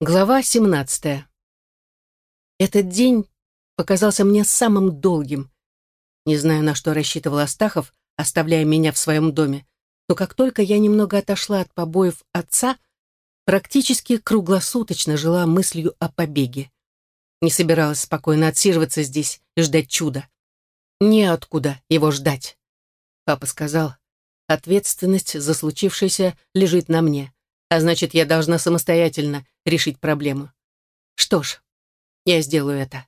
Глава 17. Этот день показался мне самым долгим. Не знаю, на что рассчитывал Астахов, оставляя меня в своем доме, но как только я немного отошла от побоев отца, практически круглосуточно жила мыслью о побеге. Не собиралась спокойно отсиживаться здесь и ждать чуда. Неоткуда его ждать. Папа сказал, ответственность за случившееся лежит на мне а значит, я должна самостоятельно решить проблему. Что ж, я сделаю это.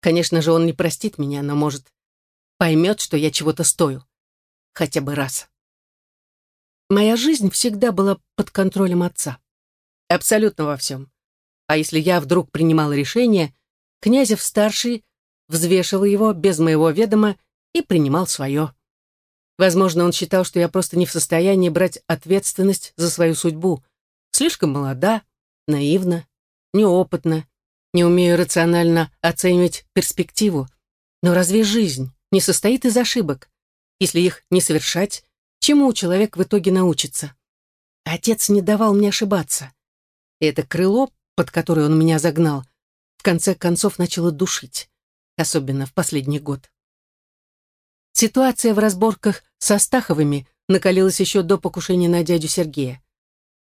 Конечно же, он не простит меня, но, может, поймет, что я чего-то стою. Хотя бы раз. Моя жизнь всегда была под контролем отца. Абсолютно во всем. А если я вдруг принимала решение, Князев-старший взвешивал его без моего ведома и принимал свое. Возможно, он считал, что я просто не в состоянии брать ответственность за свою судьбу. Слишком молода, наивна, неопытна, не умею рационально оценивать перспективу. Но разве жизнь не состоит из ошибок? Если их не совершать, чему человек в итоге научится? Отец не давал мне ошибаться. И это крыло, под которое он меня загнал, в конце концов начало душить, особенно в последний год. Ситуация в разборках со Стаховыми накалилась еще до покушения на дядю Сергея.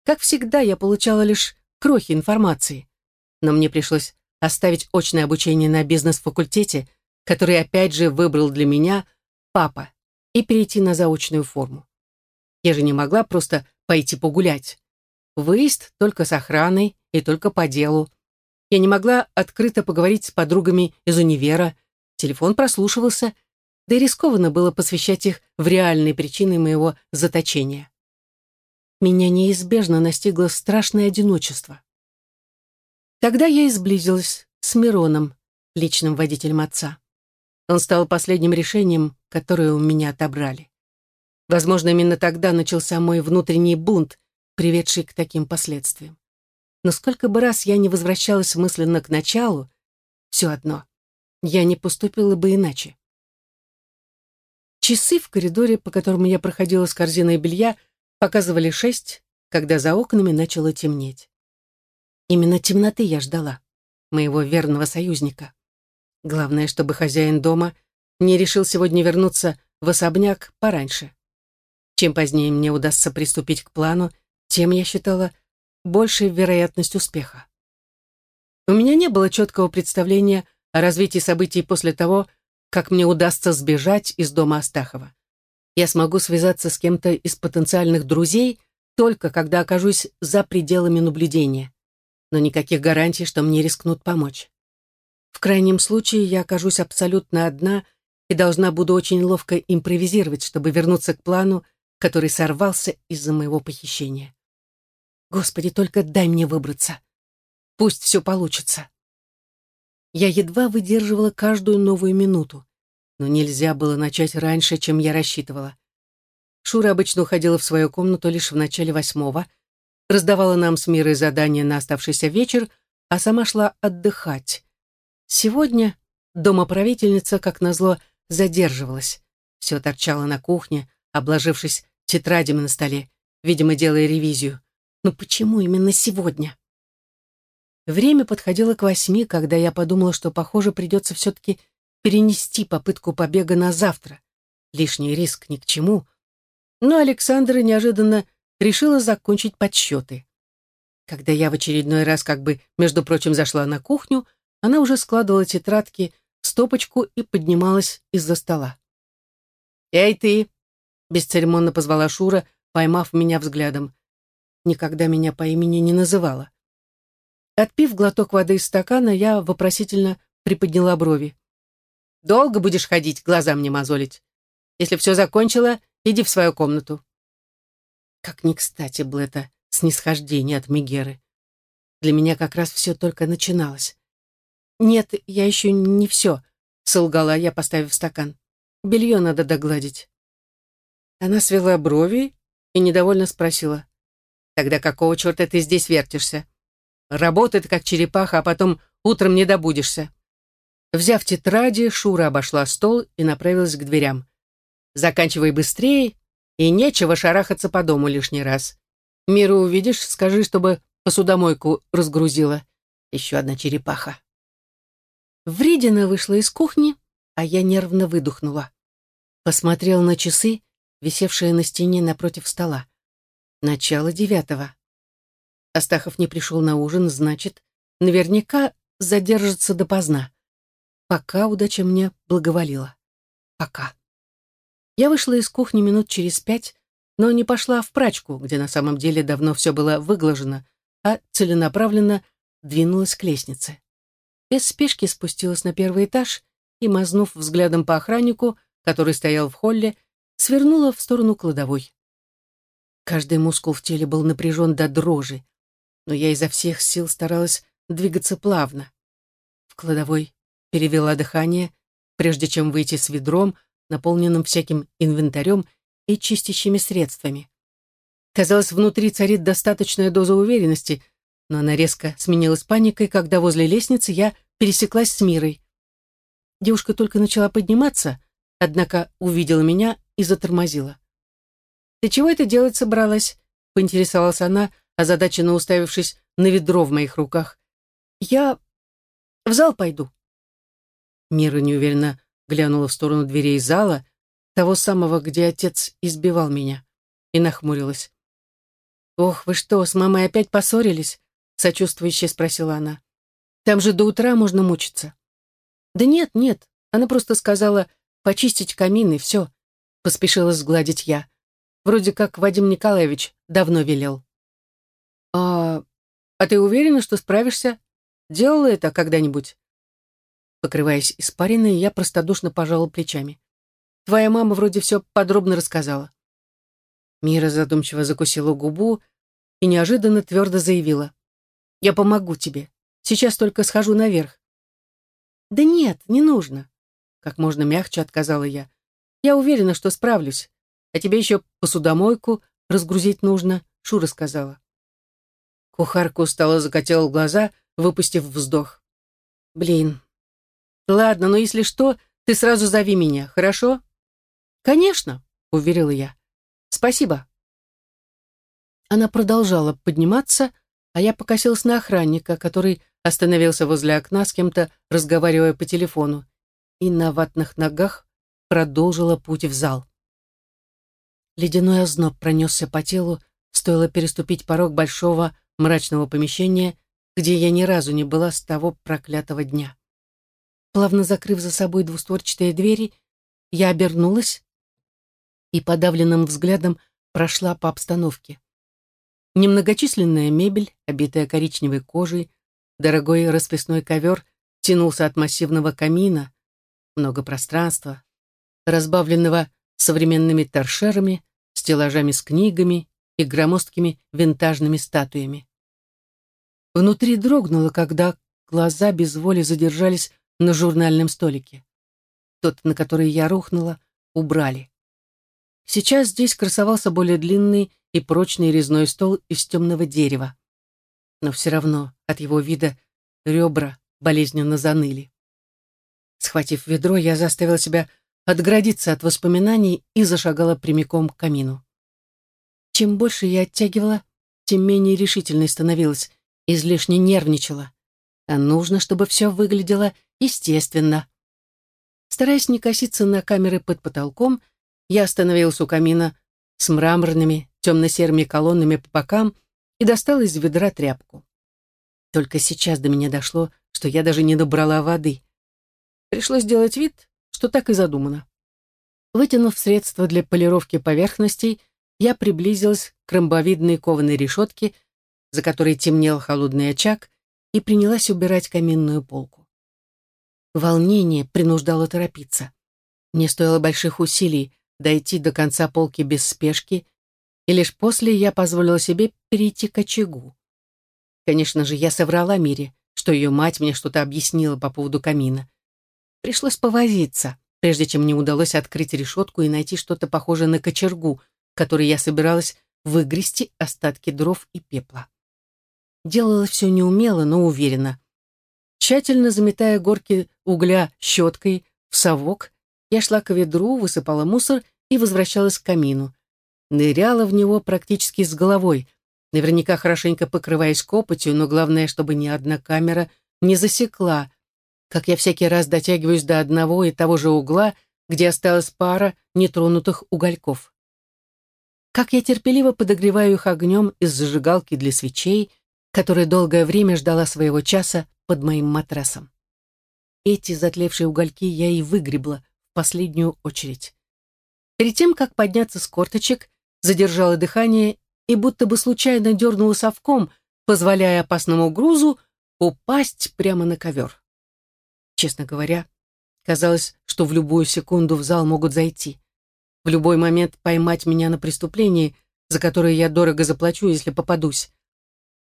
Как всегда, я получала лишь крохи информации. Но мне пришлось оставить очное обучение на бизнес-факультете, который опять же выбрал для меня папа, и перейти на заочную форму. Я же не могла просто пойти погулять. Выезд только с охраной и только по делу. Я не могла открыто поговорить с подругами из универа, телефон прослушивался — да и рискованно было посвящать их в реальные причины моего заточения. Меня неизбежно настигло страшное одиночество. Тогда я и сблизилась с Мироном, личным водителем отца. Он стал последним решением, которое у меня отобрали. Возможно, именно тогда начался мой внутренний бунт, приведший к таким последствиям. Но сколько бы раз я не возвращалась мысленно к началу, все одно, я не поступила бы иначе. Часы в коридоре, по которому я проходила с корзиной белья, показывали шесть, когда за окнами начало темнеть. Именно темноты я ждала, моего верного союзника. Главное, чтобы хозяин дома не решил сегодня вернуться в особняк пораньше. Чем позднее мне удастся приступить к плану, тем, я считала, большей вероятность успеха. У меня не было четкого представления о развитии событий после того, как мне удастся сбежать из дома Астахова. Я смогу связаться с кем-то из потенциальных друзей только когда окажусь за пределами наблюдения. Но никаких гарантий, что мне рискнут помочь. В крайнем случае я окажусь абсолютно одна и должна буду очень ловко импровизировать, чтобы вернуться к плану, который сорвался из-за моего похищения. Господи, только дай мне выбраться. Пусть все получится. Я едва выдерживала каждую новую минуту, но нельзя было начать раньше, чем я рассчитывала. Шура обычно уходила в свою комнату лишь в начале восьмого, раздавала нам с Мирой задания на оставшийся вечер, а сама шла отдыхать. Сегодня домоправительница, как назло, задерживалась. Все торчала на кухне, обложившись тетрадями на столе, видимо, делая ревизию. Но почему именно сегодня? Время подходило к восьми, когда я подумала, что, похоже, придется все-таки перенести попытку побега на завтра. Лишний риск ни к чему. Но Александра неожиданно решила закончить подсчеты. Когда я в очередной раз как бы, между прочим, зашла на кухню, она уже складывала тетрадки в стопочку и поднималась из-за стола. «Эй, ты!» — бесцеремонно позвала Шура, поймав меня взглядом. Никогда меня по имени не называла. Отпив глоток воды из стакана, я вопросительно приподняла брови. «Долго будешь ходить, глаза мне мозолить? Если все закончила, иди в свою комнату». Как ни кстати было это снисхождение от Мегеры. Для меня как раз все только начиналось. «Нет, я еще не все», — солгала я, поставив стакан. «Белье надо догладить». Она свела брови и недовольно спросила. «Тогда какого черта ты здесь вертишься?» Работает как черепаха, а потом утром не добудешься. Взяв тетради, Шура обошла стол и направилась к дверям. Заканчивай быстрее, и нечего шарахаться по дому лишний раз. Миру увидишь, скажи, чтобы посудомойку разгрузила. Еще одна черепаха. Вредина вышла из кухни, а я нервно выдохнула. Посмотрел на часы, висевшие на стене напротив стола. Начало девятого. Астахов не пришел на ужин, значит, наверняка задержится допоздна. Пока удача мне благоволила. Пока. Я вышла из кухни минут через пять, но не пошла в прачку, где на самом деле давно все было выглажено, а целенаправленно двинулась к лестнице. Без спешки спустилась на первый этаж и, мазнув взглядом по охраннику, который стоял в холле, свернула в сторону кладовой. Каждый мускул в теле был напряжен до дрожи, но я изо всех сил старалась двигаться плавно. В кладовой перевела дыхание, прежде чем выйти с ведром, наполненным всяким инвентарем и чистящими средствами. Казалось, внутри царит достаточная доза уверенности, но она резко сменилась паникой, когда возле лестницы я пересеклась с Мирой. Девушка только начала подниматься, однако увидела меня и затормозила. «Ты чего это делать собралась?» — поинтересовалась она, озадаченно уставившись на ведро в моих руках. «Я в зал пойду». Мира неуверенно глянула в сторону дверей зала, того самого, где отец избивал меня, и нахмурилась. «Ох, вы что, с мамой опять поссорились?» — сочувствующе спросила она. «Там же до утра можно мучиться». «Да нет, нет», она просто сказала почистить камин и все, поспешила сгладить я. Вроде как Вадим Николаевич давно велел. «А, а ты уверена, что справишься? Делала это когда-нибудь?» Покрываясь испариной, я простодушно пожала плечами. Твоя мама вроде все подробно рассказала». Мира задумчиво закусила губу и неожиданно твердо заявила. «Я помогу тебе. Сейчас только схожу наверх». «Да нет, не нужно», — как можно мягче отказала я. «Я уверена, что справлюсь. А тебе еще посудомойку разгрузить нужно», — Шура сказала. Кухарка устало закатила глаза, выпустив вздох. «Блин. Ладно, но если что, ты сразу зови меня, хорошо?» «Конечно», — уверила я. «Спасибо». Она продолжала подниматься, а я покосилась на охранника, который остановился возле окна с кем-то, разговаривая по телефону, и на ватных ногах продолжила путь в зал. Ледяной озноб пронесся по телу, стоило переступить порог большого мрачного помещения, где я ни разу не была с того проклятого дня. Плавно закрыв за собой двустворчатые двери, я обернулась и подавленным взглядом прошла по обстановке. Немногочисленная мебель, обитая коричневой кожей, дорогой расписной ковер тянулся от массивного камина, много пространства, разбавленного современными торшерами, стеллажами с книгами и громоздкими винтажными статуями. Внутри дрогнуло, когда глаза без воли задержались на журнальном столике. Тот, на который я рухнула, убрали. Сейчас здесь красовался более длинный и прочный резной стол из темного дерева. Но все равно от его вида ребра болезненно заныли. Схватив ведро, я заставила себя отгородиться от воспоминаний и зашагала прямиком к камину. Чем больше я оттягивала, тем менее решительной становилась, излишне нервничала. А нужно, чтобы все выглядело естественно. Стараясь не коситься на камеры под потолком, я остановился у камина с мраморными темно-серыми колоннами по бокам и достал из ведра тряпку. Только сейчас до меня дошло, что я даже не добрала воды. Пришлось сделать вид, что так и задумано. Вытянув средства для полировки поверхностей, я приблизилась к ромбовидной кованой решетке, за которой темнел холодный очаг, и принялась убирать каминную полку. Волнение принуждало торопиться. Мне стоило больших усилий дойти до конца полки без спешки, и лишь после я позволила себе перейти к очагу. Конечно же, я соврала Мире, что ее мать мне что-то объяснила по поводу камина. Пришлось повозиться, прежде чем мне удалось открыть решетку и найти что-то похожее на кочергу, которой я собиралась выгрести остатки дров и пепла. Делала все неумело, но уверенно. Тщательно заметая горки угля щеткой в совок, я шла к ведру, высыпала мусор и возвращалась к камину. Ныряла в него практически с головой, наверняка хорошенько покрываясь копотью, но главное, чтобы ни одна камера не засекла, как я всякий раз дотягиваюсь до одного и того же угла, где осталась пара нетронутых угольков. Как я терпеливо подогреваю их огнем из зажигалки для свечей, которая долгое время ждала своего часа под моим матрасом. Эти затлевшие угольки я и выгребла в последнюю очередь. Перед тем, как подняться с корточек, задержала дыхание и будто бы случайно дернула совком, позволяя опасному грузу упасть прямо на ковер. Честно говоря, казалось, что в любую секунду в зал могут зайти. В любой момент поймать меня на преступлении, за которое я дорого заплачу, если попадусь.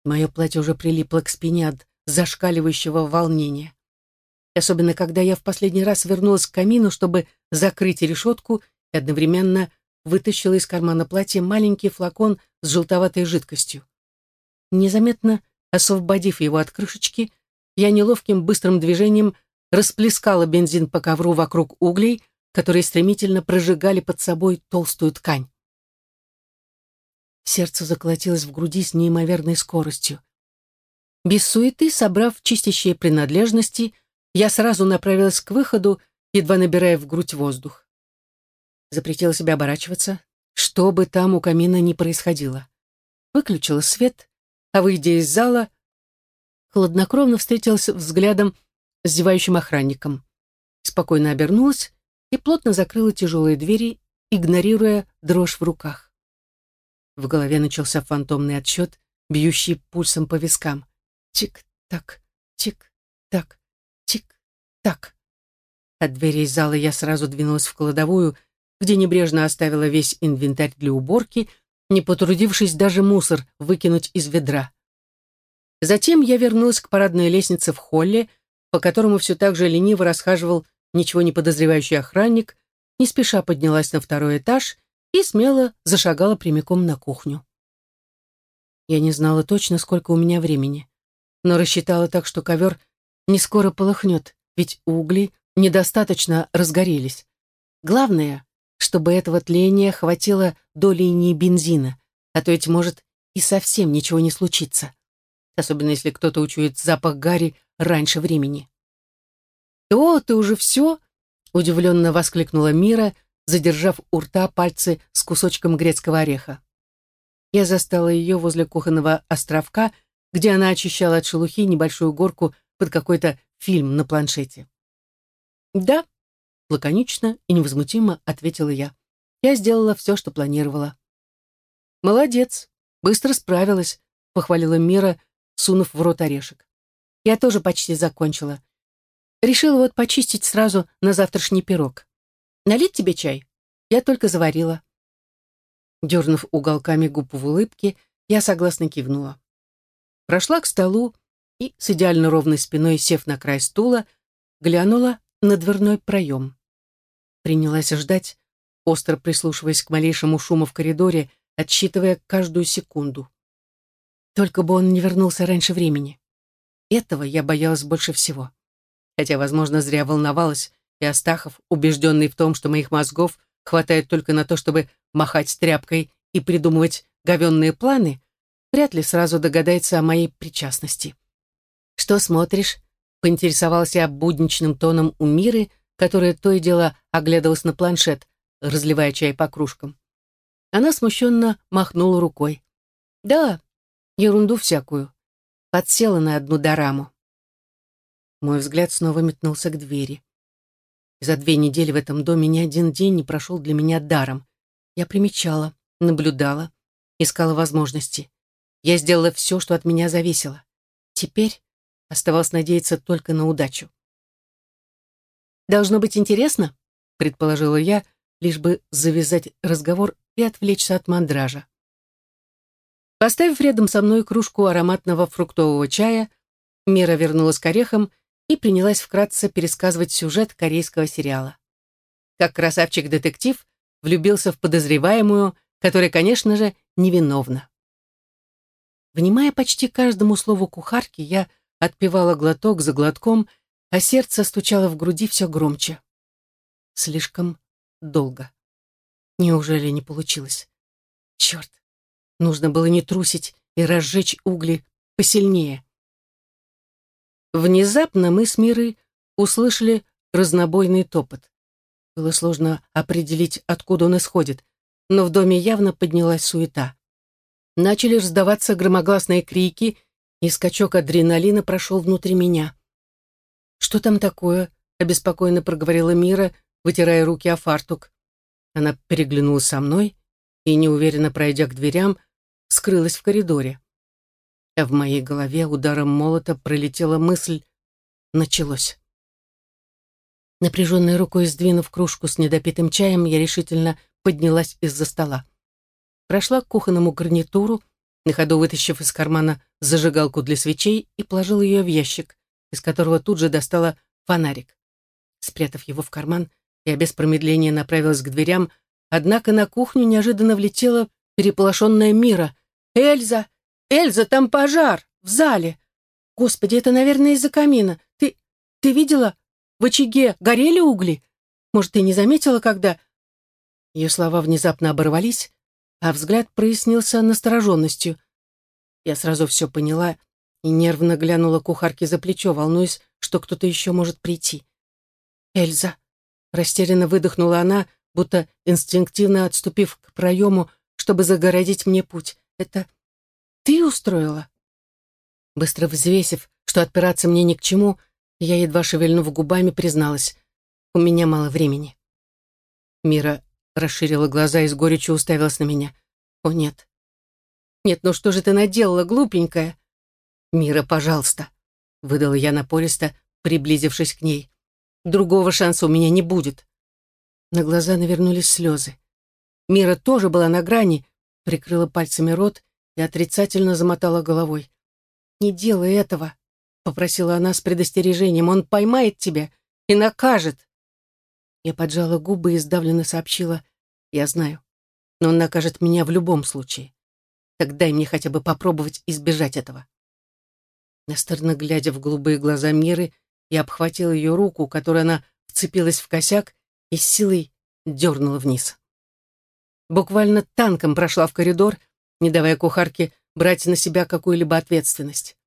Мое платье уже прилипло к спине от зашкаливающего волнения. Особенно, когда я в последний раз вернулась к камину, чтобы закрыть решетку и одновременно вытащила из кармана платья маленький флакон с желтоватой жидкостью. Незаметно освободив его от крышечки, я неловким быстрым движением расплескала бензин по ковру вокруг углей, которые стремительно прожигали под собой толстую ткань. Сердце заколотилось в груди с неимоверной скоростью. Без суеты, собрав чистящие принадлежности, я сразу направилась к выходу, едва набирая в грудь воздух. Запретила себя оборачиваться, что бы там у камина ни происходило. Выключила свет, а, выйдя из зала, хладнокровно встретилась взглядом с зевающим охранником. Спокойно обернулась и плотно закрыла тяжелые двери, игнорируя дрожь в руках. В голове начался фантомный отсчет, бьющий пульсом по вискам. Тик-так, тик-так, тик-так. От двери зала я сразу двинулась в кладовую, где небрежно оставила весь инвентарь для уборки, не потрудившись даже мусор выкинуть из ведра. Затем я вернулась к парадной лестнице в холле, по которому все так же лениво расхаживал ничего не подозревающий охранник, не спеша поднялась на второй этаж и смело зашагала прямиком на кухню. Я не знала точно, сколько у меня времени, но рассчитала так, что ковер не скоро полыхнет, ведь угли недостаточно разгорелись. Главное, чтобы этого тления хватило до линии бензина, а то ведь может и совсем ничего не случится, особенно если кто-то учует запах гари раньше времени. «О, ты уже все?» — удивленно воскликнула Мира, задержав у рта пальцы с кусочком грецкого ореха. Я застала ее возле кухонного островка, где она очищала от шелухи небольшую горку под какой-то фильм на планшете. «Да», — лаконично и невозмутимо ответила я. «Я сделала все, что планировала». «Молодец, быстро справилась», — похвалила Мира, сунув в рот орешек. «Я тоже почти закончила. Решила вот почистить сразу на завтрашний пирог. Налить тебе чай? Я только заварила». Дернув уголками губ в улыбке, я согласно кивнула. Прошла к столу и, с идеально ровной спиной сев на край стула, глянула на дверной проем. Принялась ждать, остро прислушиваясь к малейшему шуму в коридоре, отсчитывая каждую секунду. Только бы он не вернулся раньше времени. Этого я боялась больше всего. Хотя, возможно, зря волновалась, и Астахов, убежденный в том, что моих мозгов хватает только на то, чтобы махать тряпкой и придумывать говенные планы, вряд ли сразу догадается о моей причастности. «Что смотришь?» — поинтересовался я будничным тоном у Миры, которая то и дело оглядывалась на планшет, разливая чай по кружкам. Она смущенно махнула рукой. «Да, ерунду всякую. Подсела на одну дораму». Мой взгляд снова метнулся к двери. За две недели в этом доме ни один день не прошел для меня даром. Я примечала, наблюдала, искала возможности. Я сделала все, что от меня зависело. Теперь оставалось надеяться только на удачу. «Должно быть интересно», — предположила я, лишь бы завязать разговор и отвлечься от мандража. Поставив рядом со мной кружку ароматного фруктового чая, Мира вернулась к орехам и принялась вкратце пересказывать сюжет корейского сериала. Как красавчик-детектив влюбился в подозреваемую, которая, конечно же, невиновна. Внимая почти каждому слову кухарки, я отпивала глоток за глотком, а сердце стучало в груди все громче. Слишком долго. Неужели не получилось? Черт, нужно было не трусить и разжечь угли посильнее. Внезапно мы с Мирой услышали разнобойный топот. Было сложно определить, откуда он исходит, но в доме явно поднялась суета. Начали раздаваться громогласные крики, и скачок адреналина прошел внутри меня. «Что там такое?» — обеспокоенно проговорила Мира, вытирая руки о фартук. Она переглянулась со мной и, неуверенно пройдя к дверям, скрылась в коридоре. А в моей голове ударом молота пролетела мысль «началось». Напряженной рукой сдвинув кружку с недопитым чаем, я решительно поднялась из-за стола. Прошла к кухонному гарнитуру, на ходу вытащив из кармана зажигалку для свечей и положила ее в ящик, из которого тут же достала фонарик. Спрятав его в карман, я без промедления направилась к дверям, однако на кухню неожиданно влетела переполошенная Мира. «Эльза! Эльза, там пожар! В зале! Господи, это, наверное, из-за камина. Ты... ты видела? В очаге горели угли? Может, ты не заметила, когда...» Ее слова внезапно оборвались, а взгляд прояснился настороженностью. Я сразу все поняла и нервно глянула кухарке за плечо, волнуясь, что кто-то еще может прийти. «Эльза!» — растерянно выдохнула она, будто инстинктивно отступив к проему, чтобы загородить мне путь. «Это ты устроила?» Быстро взвесив, что отпираться мне ни к чему, я, едва шевельнув губами, призналась. «У меня мало времени». Мира расширила глаза и с горечью уставилась на меня. «О, нет». «Нет, ну что же ты наделала, глупенькая?» «Мира, пожалуйста», — выдала я напористо, приблизившись к ней. «Другого шанса у меня не будет». На глаза навернулись слезы. Мира тоже была на грани, прикрыла пальцами рот и отрицательно замотала головой. «Не делай этого», — попросила она с предостережением. «Он поймает тебя и накажет». Я поджала губы и сдавленно сообщила. «Я знаю, но он накажет меня в любом случае. Так дай мне хотя бы попробовать избежать этого». Настырно глядя в голубые глаза Миры, я обхватила ее руку, которой она вцепилась в косяк и с силой дернула вниз. Буквально танком прошла в коридор, не давая кухарке брать на себя какую-либо ответственность.